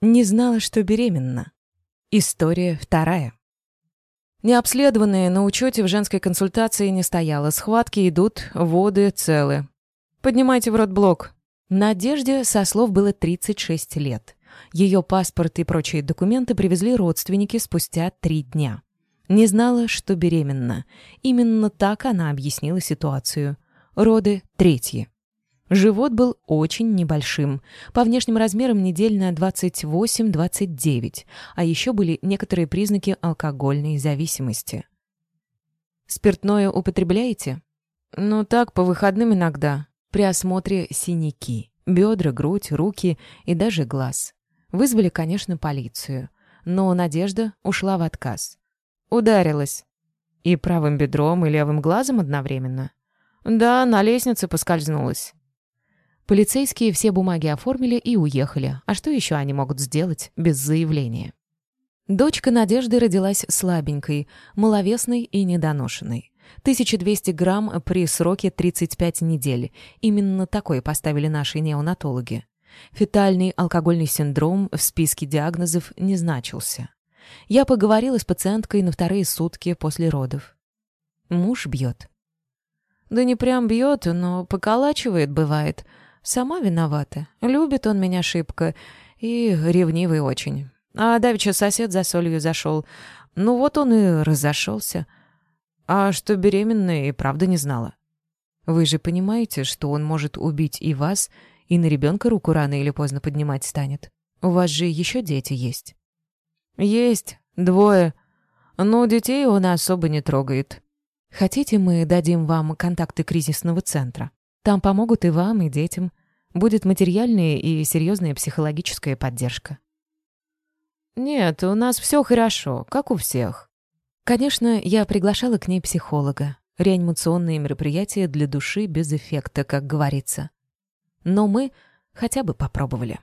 Не знала, что беременна. История вторая. Необследованные на учете в женской консультации не стояло. Схватки идут, воды целы. Поднимайте в рот блок. Надежде со слов было 36 лет. Ее паспорт и прочие документы привезли родственники спустя три дня. Не знала, что беременна. Именно так она объяснила ситуацию. Роды третьи. Живот был очень небольшим, по внешним размерам недельно 28-29, а еще были некоторые признаки алкогольной зависимости. «Спиртное употребляете?» «Ну так, по выходным иногда. При осмотре синяки, бедра, грудь, руки и даже глаз. Вызвали, конечно, полицию, но Надежда ушла в отказ. Ударилась. И правым бедром, и левым глазом одновременно. Да, на лестнице поскользнулась. Полицейские все бумаги оформили и уехали. А что еще они могут сделать без заявления? Дочка Надежды родилась слабенькой, маловесной и недоношенной. 1200 грамм при сроке 35 недель. Именно такое поставили наши неонатологи. Фетальный алкогольный синдром в списке диагнозов не значился. Я поговорила с пациенткой на вторые сутки после родов. Муж бьет. Да не прям бьет, но поколачивает, бывает. Сама виновата. Любит он меня шибко и ревнивый очень. А давеча сосед за солью зашел. Ну вот он и разошелся. А что беременная и правда не знала. Вы же понимаете, что он может убить и вас, и на ребенка руку рано или поздно поднимать станет. У вас же еще дети есть. Есть, двое. Но детей он особо не трогает. Хотите, мы дадим вам контакты кризисного центра? Там помогут и вам, и детям. Будет материальная и серьезная психологическая поддержка. Нет, у нас все хорошо, как у всех. Конечно, я приглашала к ней психолога. Реанимационные мероприятия для души без эффекта, как говорится. Но мы хотя бы попробовали.